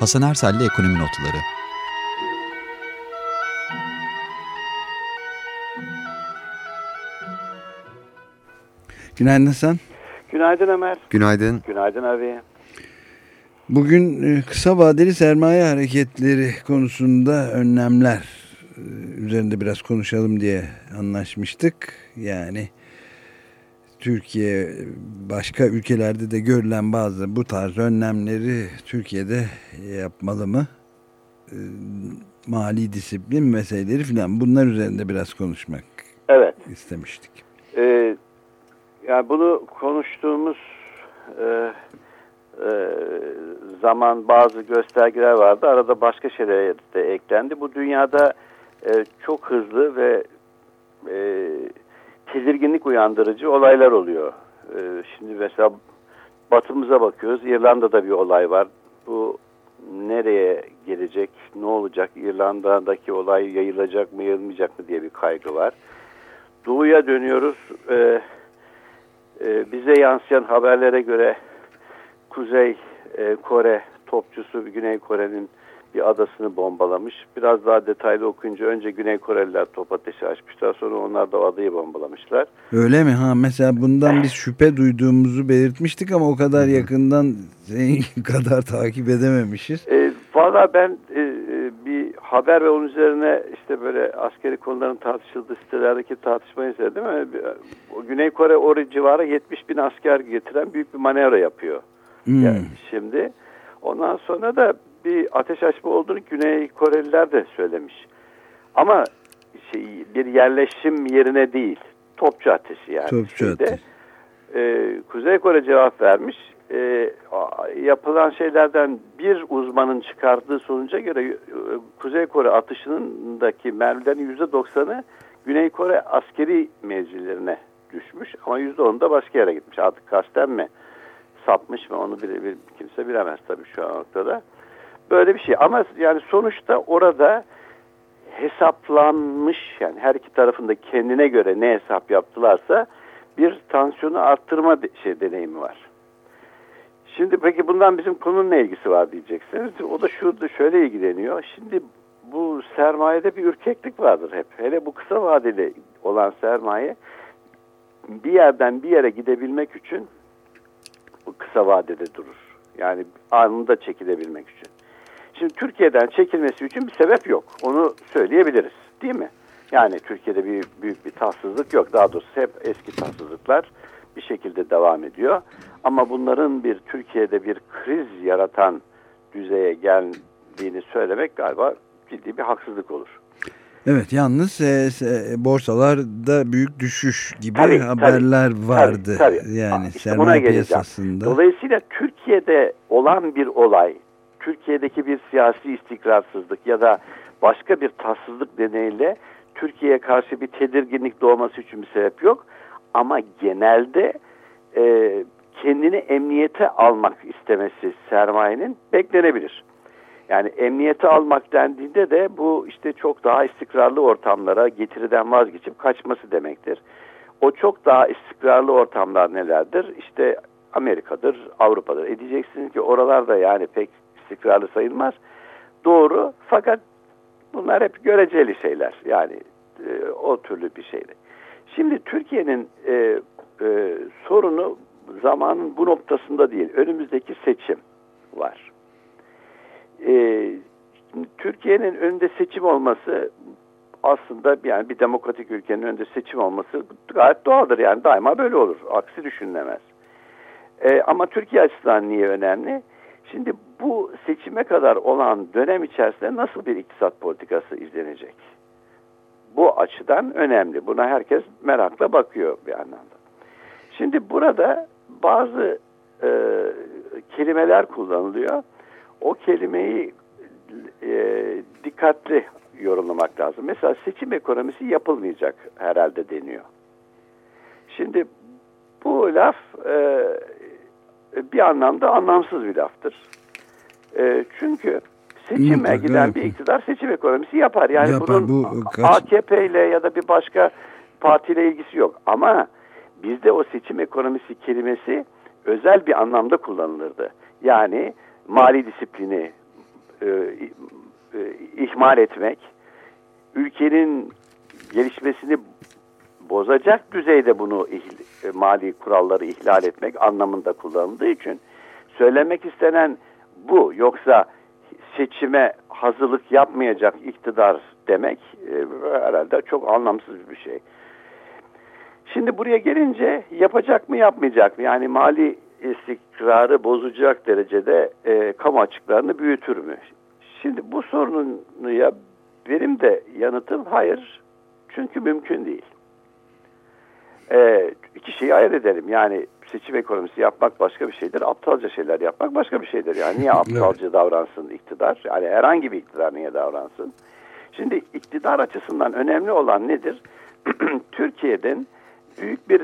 Hasan Ersel'le Ekonomi Notları Günaydın Hasan. Günaydın Ömer. Günaydın. Günaydın abi. Bugün e, kısa vadeli sermaye hareketleri konusunda önlemler e, üzerinde biraz konuşalım diye anlaşmıştık. Yani Türkiye başka ülkelerde de görülen bazı bu tarz önlemleri Türkiye'de yapmalı mı? E, mali disiplin meseleleri filan bunlar üzerinde biraz konuşmak evet. istemiştik. Ee, yani bunu konuştuğumuz e, e, zaman bazı göstergeler vardı. Arada başka şeyler de eklendi. Bu dünyada e, çok hızlı ve e, tedirginlik uyandırıcı olaylar oluyor. E, şimdi mesela batımıza bakıyoruz. İrlanda'da bir olay var. Bu nereye gelecek, ne olacak, İrlanda'daki olay yayılacak mı, yayılmayacak mı diye bir kaygı var. Doğuya dönüyoruz. E, e, bize yansıyan haberlere göre Kuzey e, Kore topçusu Güney Kore'nin bir adasını bombalamış. Biraz daha detaylı okuyunca önce Güney Koreliler top ateşi açmışlar. Sonra onlar da o adayı bombalamışlar. Öyle mi? Ha mesela bundan biz şüphe duyduğumuzu belirtmiştik ama o kadar yakından senin kadar takip edememişiz. E, Valla ben e, bir haber ve onun üzerine işte böyle askeri konuların tartışıldığı sitelerdeki tartışmayı izledim. Yani, o Güney Kore oraya civarı 70 bin asker getiren büyük bir manevra yapıyor. Hmm. Yani şimdi ondan sonra da bir ateş açma olduğunu Güney Koreliler de söylemiş. Ama şey, bir yerleşim yerine değil. Topçu ateşi yani. Topçu şeyde. ateşi. Ee, Kuzey Kore cevap vermiş. Ee, yapılan şeylerden bir uzmanın çıkardığı sonuca göre e, Kuzey Kore atışındaki mermilerin %90'ı Güney Kore askeri mevzilerine düşmüş. Ama %10'u da başka yere gitmiş. Artık kasten mi sapmış mı onu bir, bir, kimse bilemez tabii şu an noktada. Böyle bir şey ama yani sonuçta orada hesaplanmış yani her iki tarafında kendine göre ne hesap yaptılarsa bir tansiyonu arttırma şey deneyimi var. Şimdi peki bundan bizim konunun ne ilgisi var diyeceksiniz. O da şurada şöyle ilgileniyor. Şimdi bu sermayede bir ürkeklik vardır hep. Hele bu kısa vadeli olan sermaye bir yerden bir yere gidebilmek için bu kısa vadede durur. Yani anında çekilebilmek için. Şimdi Türkiye'den çekilmesi için bir sebep yok. Onu söyleyebiliriz. Değil mi? Yani Türkiye'de bir büyük bir tatsızlık yok. Daha doğrusu hep eski tatsızlıklar bir şekilde devam ediyor. Ama bunların bir Türkiye'de bir kriz yaratan düzeye geldiğini söylemek galiba ciddi bir haksızlık olur. Evet yalnız e, e, borsalarda büyük düşüş gibi tabii, haberler tabii, vardı. Tabii, tabii. Yani işte sermaye piyasasında. Dolayısıyla Türkiye'de olan bir olay, Türkiye'deki bir siyasi istikrarsızlık ya da başka bir tatsızlık nedeniyle Türkiye'ye karşı bir tedirginlik doğması için bir sebep yok. Ama genelde e, kendini emniyete almak istemesi sermayenin beklenebilir. Yani emniyete almak dendiğinde de bu işte çok daha istikrarlı ortamlara getiriden vazgeçip kaçması demektir. O çok daha istikrarlı ortamlar nelerdir? İşte Amerika'dır, Avrupa'dır. E diyeceksiniz ki oralarda yani pek istikrarlı sayılmaz. Doğru fakat bunlar hep göreceli şeyler. Yani e, o türlü bir şeydi. Şimdi Türkiye'nin e, e, sorunu zamanın bu noktasında değil. Önümüzdeki seçim var. E, Türkiye'nin önünde seçim olması aslında yani bir demokratik ülkenin önünde seçim olması gayet doğaldır. Yani daima böyle olur. Aksi düşünülemez. E, ama Türkiye açısından niye önemli? Şimdi bu seçime kadar olan dönem içerisinde nasıl bir iktisat politikası izlenecek? Bu açıdan önemli. Buna herkes merakla bakıyor bir anlamda. Şimdi burada bazı e, kelimeler kullanılıyor. O kelimeyi e, dikkatli yorumlamak lazım. Mesela seçim ekonomisi yapılmayacak herhalde deniyor. Şimdi bu laf e, bir anlamda anlamsız bir laftır. E, çünkü seçime giden bir iktidar seçim ekonomisi yapar. Yani yapar, bunun bu kaç... AKP ile ya da bir başka partiyle ilgisi yok. Ama bizde o seçim ekonomisi kelimesi özel bir anlamda kullanılırdı. Yani mali disiplini e, e, ihmal etmek, ülkenin gelişmesini bozacak düzeyde bunu ihl, e, mali kuralları ihlal etmek anlamında kullanıldığı için söylemek istenen bu. Yoksa seçime hazırlık yapmayacak iktidar demek e, herhalde çok anlamsız bir şey. Şimdi buraya gelince yapacak mı yapmayacak mı? Yani mali istikrarı bozacak derecede e, kamu açıklarını büyütür mü? Şimdi bu sorunun ya benim de yanıtım hayır. Çünkü mümkün değil. E, iki şeyi ayırt edelim. Yani seçim ekonomisi yapmak başka bir şeydir. Aptalca şeyler yapmak başka bir şeydir. Yani niye aptalca davransın iktidar? Yani herhangi bir iktidar niye davransın? Şimdi iktidar açısından önemli olan nedir? Türkiye'den büyük bir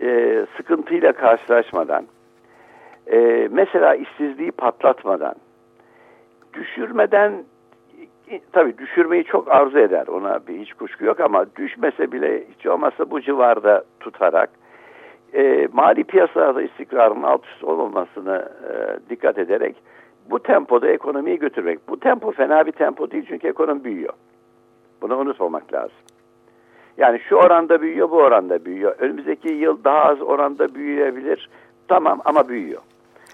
e, sıkıntıyla karşılaşmadan, e, mesela işsizliği patlatmadan, düşürmeden, tabii düşürmeyi çok arzu eder ona bir hiç kuşku yok ama düşmese bile hiç olmazsa bu civarda tutarak, e, mali piyasalarda istikrarın alt üst olmamasını e, dikkat ederek bu tempoda ekonomiyi götürmek. Bu tempo fena bir tempo değil çünkü ekonomi büyüyor. Bunu unutmamak lazım. Yani şu oranda büyüyor, bu oranda büyüyor. Önümüzdeki yıl daha az oranda büyüyebilir. Tamam ama büyüyor.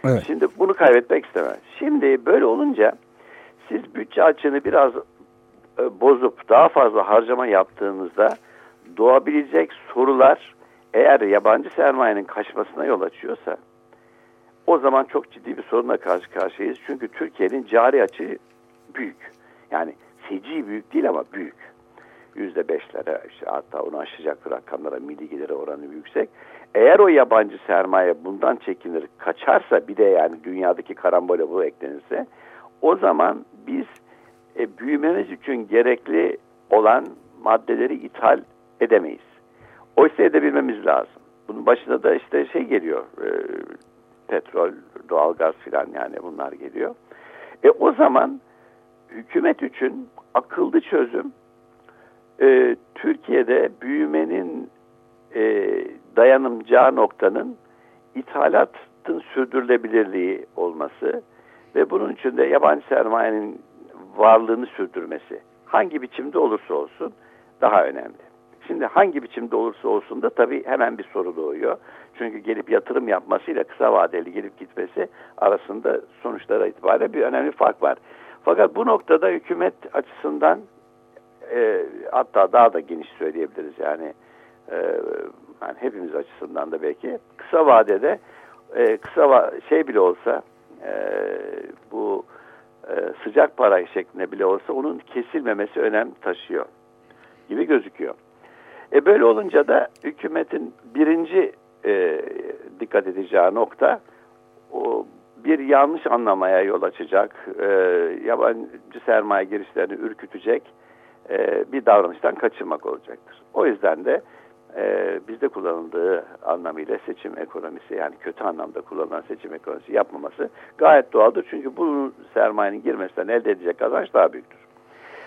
Evet. Şimdi bunu kaybetmek istemem. Şimdi böyle olunca siz bütçe açığını biraz e, bozup daha fazla harcama yaptığınızda doğabilecek sorular eğer yabancı sermayenin kaçmasına yol açıyorsa o zaman çok ciddi bir sorunla karşı karşıyayız. Çünkü Türkiye'nin cari açığı büyük. Yani feci büyük değil ama büyük. Yüzde beşlere işte hatta onu aşacak rakamlara milli geliri oranı yüksek. Eğer o yabancı sermaye bundan çekinir kaçarsa bir de yani dünyadaki karambole bu eklenirse o zaman biz e, büyümemiz için gerekli olan maddeleri ithal edemeyiz. Oysa edebilmemiz lazım. Bunun başında da işte şey geliyor. E, petrol, doğalgaz filan yani bunlar geliyor. E o zaman hükümet için akıllı çözüm e, Türkiye'de büyümenin e, dayanımacağı noktanın ithalatın sürdürülebilirliği olması ve bunun için de yabancı sermayenin varlığını sürdürmesi hangi biçimde olursa olsun daha önemli. Şimdi hangi biçimde olursa olsun da tabii hemen bir soru doğuyor. Çünkü gelip yatırım yapmasıyla kısa vadeli gelip gitmesi arasında sonuçlara itibariyle bir önemli fark var. Fakat bu noktada hükümet açısından e, hatta daha da geniş söyleyebiliriz yani, e, yani hepimiz açısından da belki kısa vadede e, kısa va şey bile olsa e, bu e, sıcak para şeklinde bile olsa onun kesilmemesi önem taşıyor gibi gözüküyor. E böyle olunca da hükümetin birinci e, dikkat edeceği nokta o bir yanlış anlamaya yol açacak, e, yabancı sermaye girişlerini ürkütecek e, bir davranıştan kaçınmak olacaktır. O yüzden de e, bizde kullanıldığı anlamıyla seçim ekonomisi yani kötü anlamda kullanılan seçim ekonomisi yapmaması gayet doğaldır. Çünkü bu sermayenin girmesinden elde edecek kazanç daha büyüktür.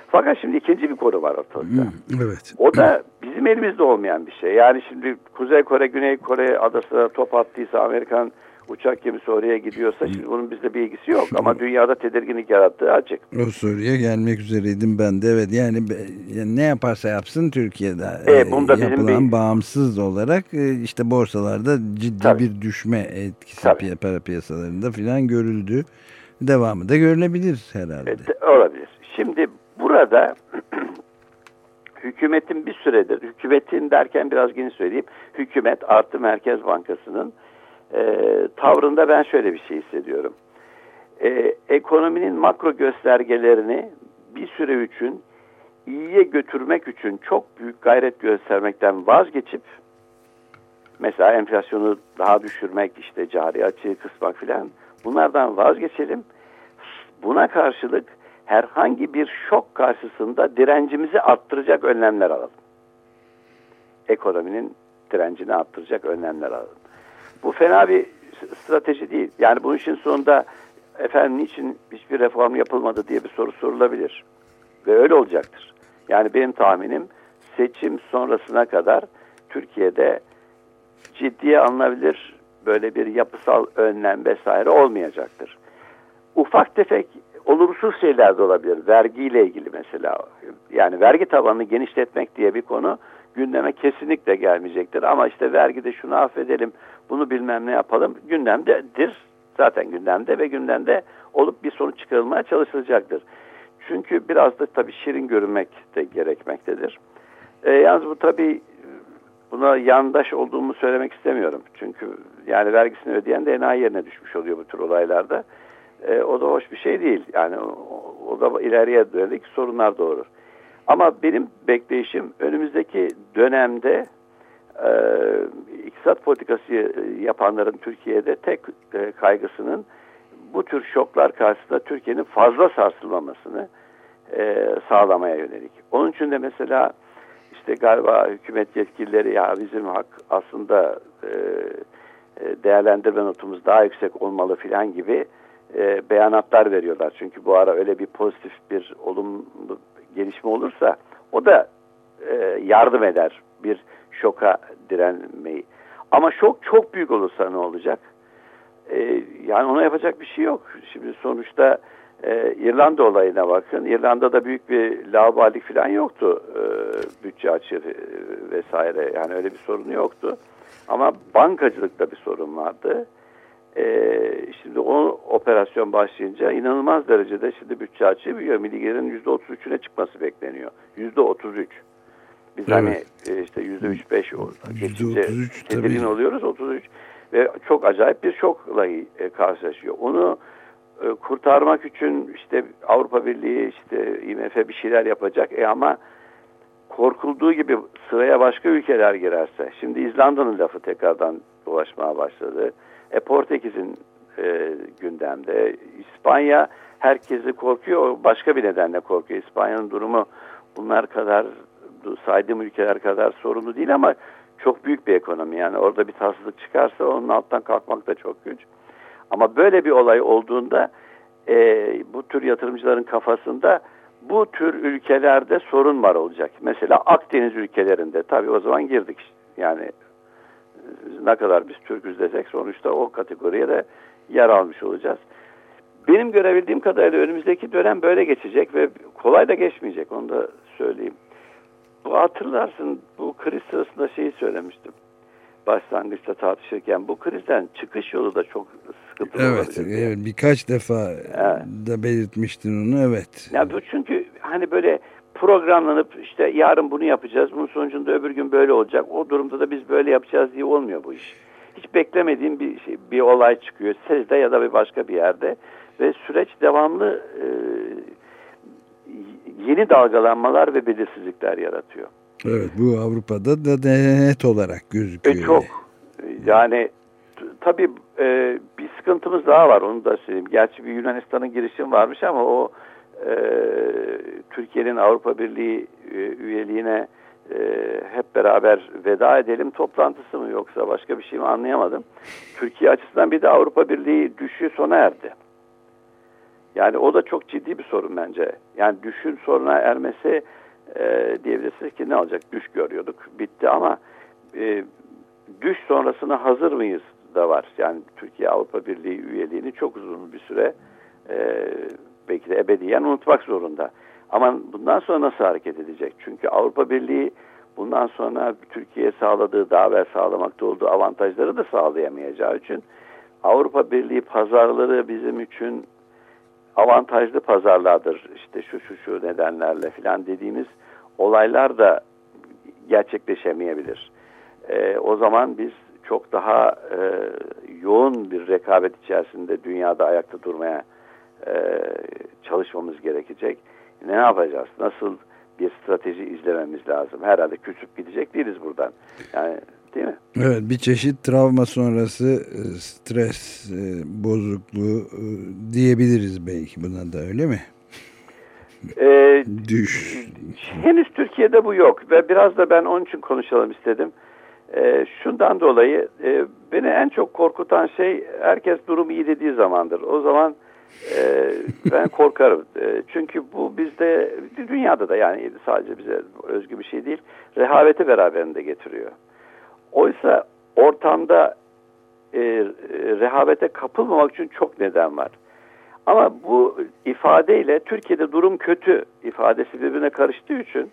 Fakat şimdi ikinci bir konu var ortalıkta. Evet. O da bizim elimizde olmayan bir şey. Yani şimdi Kuzey Kore, Güney Kore adasına top attıysa Amerikan uçak gemisi oraya gidiyorsa şimdi bunun bizde bir ilgisi yok ama dünyada tedirginlik yarattığı açık. O soruya gelmek üzereydim ben de evet yani, ne yaparsa yapsın Türkiye'de e, bunda yapılan bir... bağımsız olarak e, işte borsalarda ciddi Tabii. bir düşme etkisi Tabii. para piyasalarında filan görüldü. Devamı da görülebilir herhalde. E, olabilir. Şimdi burada hükümetin bir süredir, hükümetin derken biraz geniş söyleyeyim, hükümet artı Merkez Bankası'nın e, tavrında ben şöyle bir şey hissediyorum. E, ekonominin makro göstergelerini bir süre için iyiye götürmek için çok büyük gayret göstermekten vazgeçip mesela enflasyonu daha düşürmek işte cari açığı kısmak filan bunlardan vazgeçelim. Buna karşılık herhangi bir şok karşısında direncimizi arttıracak önlemler alalım. Ekonominin direncini arttıracak önlemler alalım. Bu fena bir strateji değil. Yani bunun için sonunda efendim niçin hiçbir reform yapılmadı diye bir soru sorulabilir. Ve öyle olacaktır. Yani benim tahminim seçim sonrasına kadar Türkiye'de ciddiye alınabilir böyle bir yapısal önlem vesaire olmayacaktır. Ufak tefek olumsuz şeyler de olabilir. Vergiyle ilgili mesela. Yani vergi tabanını genişletmek diye bir konu gündeme kesinlikle gelmeyecektir. Ama işte vergide şunu affedelim, bunu bilmem ne yapalım gündemdedir. Zaten gündemde ve gündemde olup bir sonuç çıkarılmaya çalışılacaktır. Çünkü biraz da tabii şirin görünmek de gerekmektedir. E, yalnız bu tabii buna yandaş olduğumu söylemek istemiyorum. Çünkü yani vergisini ödeyen de enayi yerine düşmüş oluyor bu tür olaylarda. E, o da hoş bir şey değil. Yani o, o da ileriye dönelik sorunlar doğurur. Ama benim bekleyişim önümüzdeki dönemde e, iktisat politikası yapanların Türkiye'de tek e, kaygısının bu tür şoklar karşısında Türkiye'nin fazla sarsılmamasını e, sağlamaya yönelik. Onun için de mesela işte galiba hükümet yetkilileri ya bizim hak aslında e, e, değerlendirme notumuz daha yüksek olmalı filan gibi e, beyanatlar veriyorlar. Çünkü bu ara öyle bir pozitif bir olumlu gelişme olursa o da e, yardım eder bir şoka direnmeyi. Ama şok çok büyük olursa ne olacak? E, yani ona yapacak bir şey yok. Şimdi sonuçta e, İrlanda olayına bakın. İrlanda'da büyük bir laubalik falan yoktu. E, bütçe açığı vesaire. Yani öyle bir sorunu yoktu. Ama bankacılıkta bir sorun vardı. E, şimdi o operasyon başlayınca inanılmaz derecede şimdi bütçe açığı büyüyor. Milli gelirin %33'üne çıkması bekleniyor. %33. Biz evet. hani e, işte %3-5 geçince tedirgin oluyoruz. 33 ve çok acayip bir şokla e, karşılaşıyor. Onu e, kurtarmak için işte Avrupa Birliği işte IMF bir şeyler yapacak. E ama korkulduğu gibi sıraya başka ülkeler girerse şimdi İzlanda'nın lafı tekrardan dolaşmaya başladı. E Portekiz'in e, gündemde. İspanya herkesi korkuyor. Başka bir nedenle korkuyor. İspanya'nın durumu bunlar kadar saydığım ülkeler kadar sorunlu değil ama çok büyük bir ekonomi. Yani orada bir tatsızlık çıkarsa onun alttan kalkmak da çok güç. Ama böyle bir olay olduğunda e, bu tür yatırımcıların kafasında bu tür ülkelerde sorun var olacak. Mesela Akdeniz ülkelerinde tabii o zaman girdik. Yani ne kadar biz Türk'üz desek sonuçta o kategoriye de yer almış olacağız. Benim görebildiğim kadarıyla önümüzdeki dönem böyle geçecek ve kolay da geçmeyecek onu da söyleyeyim. Bu hatırlarsın bu kriz sırasında şeyi söylemiştim. Başlangıçta tartışırken bu krizden çıkış yolu da çok sıkıntılı evet, olabilir. Evet birkaç defa evet. da belirtmiştin onu evet. Ya bu çünkü hani böyle programlanıp işte yarın bunu yapacağız. Bunun sonucunda öbür gün böyle olacak. O durumda da biz böyle yapacağız diye olmuyor bu iş. Hiç beklemediğim bir şey, bir olay çıkıyor. Sizde ya da bir başka bir yerde ve süreç devamlı e, yeni dalgalanmalar ve belirsizlikler yaratıyor. Evet bu Avrupa'da da net olarak gözüküyor. E, çok. Yani tabii e, bir sıkıntımız daha var onu da söyleyeyim. Gerçi bir Yunanistan'ın girişim varmış ama o e, Türkiye'nin Avrupa Birliği e, üyeliğine e, hep beraber veda edelim toplantısı mı yoksa başka bir şey mi anlayamadım. Türkiye açısından bir de Avrupa Birliği düşüşü sona erdi. Yani o da çok ciddi bir sorun bence. Yani düşün sona ermesi e, diyebilirsiniz ki ne olacak? Düş görüyorduk. Bitti ama e, düş sonrasına hazır mıyız da var. Yani Türkiye Avrupa Birliği üyeliğini çok uzun bir süre e, belki de ebediyen unutmak zorunda. Ama bundan sonra nasıl hareket edecek? Çünkü Avrupa Birliği bundan sonra Türkiye'ye sağladığı, daha evvel sağlamakta olduğu avantajları da sağlayamayacağı için Avrupa Birliği pazarları bizim için avantajlı pazarlardır. İşte şu şu şu nedenlerle filan dediğimiz olaylar da gerçekleşemeyebilir. E, o zaman biz çok daha e, yoğun bir rekabet içerisinde dünyada ayakta durmaya e, çalışmamız gerekecek. Ne yapacağız? Nasıl bir strateji izlememiz lazım? Herhalde küçük gidecek değiliz buradan. Yani değil mi? Evet bir çeşit travma sonrası e, stres e, bozukluğu e, diyebiliriz belki buna da öyle mi? Ee, Düş. Henüz Türkiye'de bu yok ve biraz da ben onun için konuşalım istedim. Ee, şundan dolayı e, beni en çok korkutan şey herkes durum iyi dediği zamandır. O zaman e, ben korkarım. E, çünkü bu bizde dünyada da yani sadece bize özgü bir şey değil. Rehaveti beraberinde getiriyor. Oysa ortamda e, rehavete kapılmamak için çok neden var. Ama bu ifadeyle Türkiye'de durum kötü ifadesi birbirine karıştığı için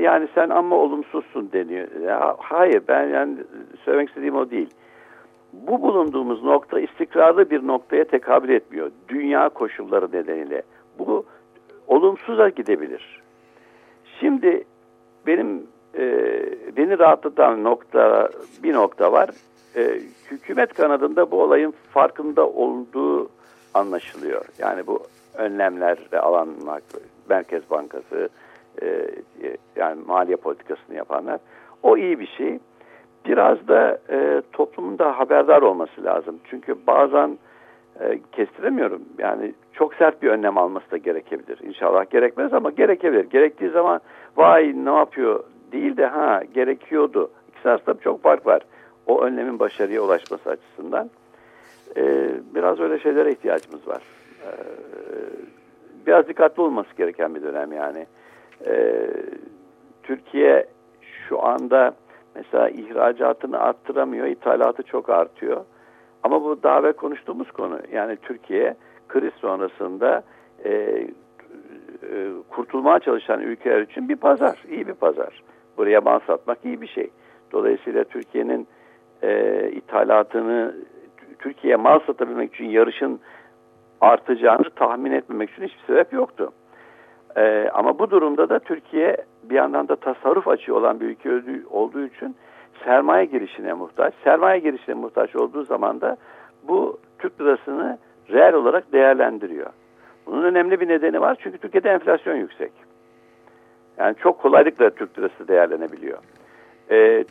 yani sen ama olumsuzsun deniyor. Ya, hayır ben yani söylemek istediğim o değil. Bu bulunduğumuz nokta istikrarlı bir noktaya tekabül etmiyor. Dünya koşulları nedeniyle. Bu olumsuza gidebilir. Şimdi benim e, beni rahatlatan nokta bir nokta var. E, hükümet kanadında bu olayın farkında olduğu anlaşılıyor. Yani bu önlemler alanmak, Merkez Bankası, e, yani maliye politikasını yapanlar. O iyi bir şey. Biraz da e, toplumun da haberdar olması lazım. Çünkü bazen e, kestiremiyorum. Yani çok sert bir önlem alması da gerekebilir. İnşallah gerekmez ama gerekebilir. Gerektiği zaman vay ne yapıyor değil de ha gerekiyordu. İkisi arasında çok fark var. O önlemin başarıya ulaşması açısından. E, biraz öyle şeylere ihtiyacımız var. E, biraz dikkatli olması gereken bir dönem yani. E, Türkiye şu anda mesela ihracatını arttıramıyor, ithalatı çok artıyor. Ama bu daha evvel konuştuğumuz konu. Yani Türkiye kriz sonrasında e, e, kurtulmaya çalışan ülkeler için bir pazar, iyi bir pazar. Buraya mal satmak iyi bir şey. Dolayısıyla Türkiye'nin e, ithalatını Türkiye'ye mal satabilmek için yarışın artacağını tahmin etmemek için hiçbir sebep yoktu. Ee, ama bu durumda da Türkiye bir yandan da tasarruf açığı olan bir ülke olduğu için sermaye girişine muhtaç. Sermaye girişine muhtaç olduğu zaman da bu Türk lirasını reel olarak değerlendiriyor. Bunun önemli bir nedeni var çünkü Türkiye'de enflasyon yüksek. Yani çok kolaylıkla Türk lirası değerlenebiliyor. Ee, e,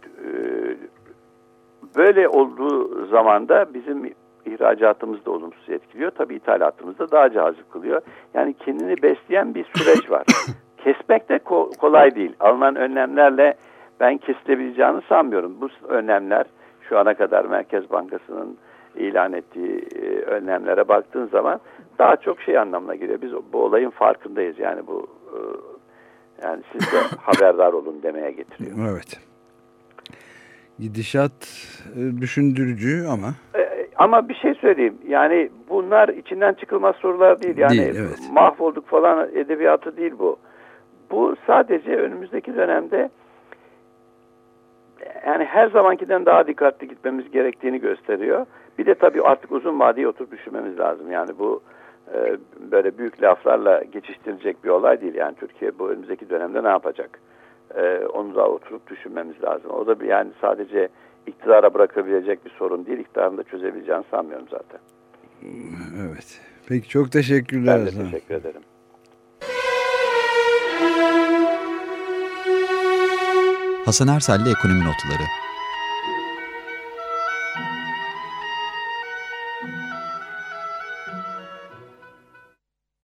böyle olduğu zaman da bizim ihracatımızı da olumsuz etkiliyor. Tabii ithalatımızı da daha cazip kılıyor. Yani kendini besleyen bir süreç var. Kesmek de ko kolay değil. Alınan önlemlerle ben kesilebileceğini sanmıyorum. Bu önlemler şu ana kadar Merkez Bankası'nın ilan ettiği e, önlemlere baktığın zaman daha çok şey anlamına geliyor. Biz bu olayın farkındayız. Yani bu e, yani siz de haberdar olun demeye getiriyor. Evet. Gidişat e, düşündürücü ama. E, ama bir şey söyleyeyim. Yani bunlar içinden çıkılmaz sorular değil. Yani değil, evet. mahvolduk falan edebiyatı değil bu. Bu sadece önümüzdeki dönemde yani her zamankiden daha dikkatli gitmemiz gerektiğini gösteriyor. Bir de tabii artık uzun vadeye oturup düşünmemiz lazım. Yani bu e, böyle büyük laflarla geçiştirilecek bir olay değil. Yani Türkiye bu önümüzdeki dönemde ne yapacak? E, onu da oturup düşünmemiz lazım. O da bir yani sadece iktidara bırakabilecek bir sorun değil. İktidarın da çözebileceğini sanmıyorum zaten. Evet. Peki çok teşekkürler. Ben de teşekkür ederim. Hasan Ersel'le Ekonomi Notları